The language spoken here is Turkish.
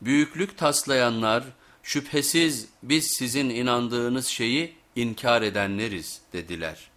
Büyüklük taslayanlar şüphesiz biz sizin inandığınız şeyi inkar edenleriz dediler.